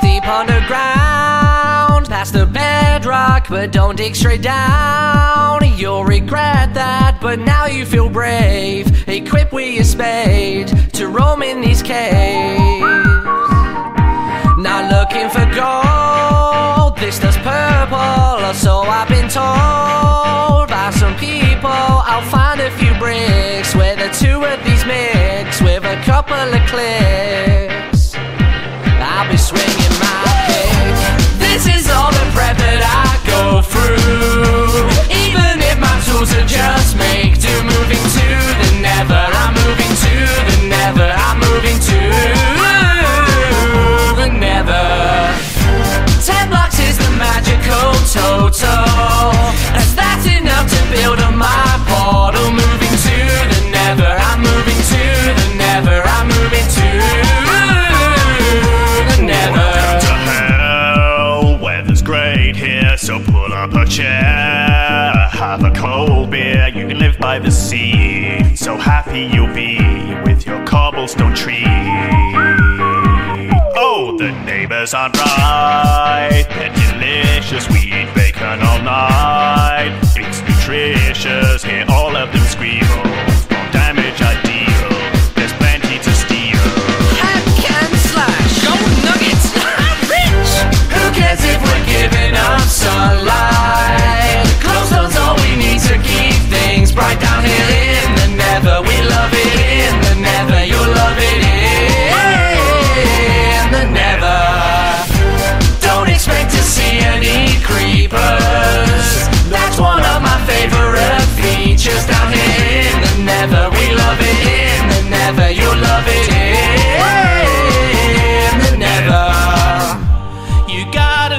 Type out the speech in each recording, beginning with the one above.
deep underground, past the bedrock, but don't dig straight down. You'll regret that, but now you feel brave. Equipped with your spade to roam in these caves. Not looking for gold, this does purple, or so I've been told by some people. I'll find a few bricks where the two of these mix with a couple of clicks. A chair. Have a cold beer, you can live by the sea. So happy you'll be with your cobblestone tree. Oh, the neighbors aren't right. They're delicious, we eat bacon all night.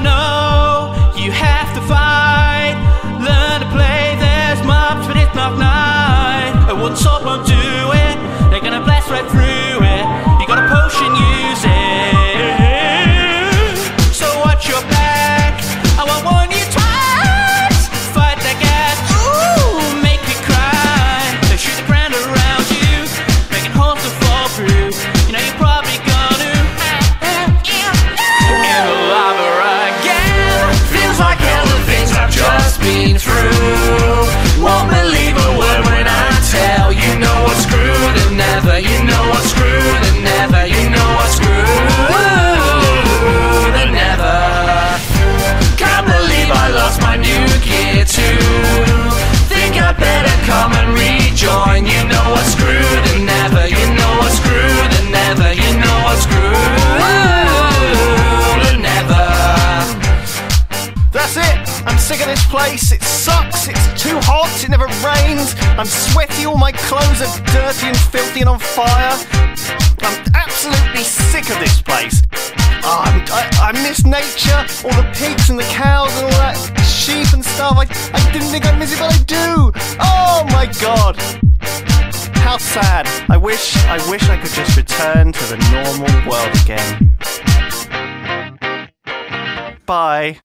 Gotta That's it. I'm sick of this place. It sucks. It's too hot. It never rains. I'm sweaty. All my clothes are dirty and filthy and on fire. I'm absolutely sick of this place. Oh, I, I miss nature, all the pigs and the cows and all that sheep and stuff. I, I didn't think I'd miss it, but I do. Oh my god. How sad. I wish, I wish I could just return to the normal world again. Bye.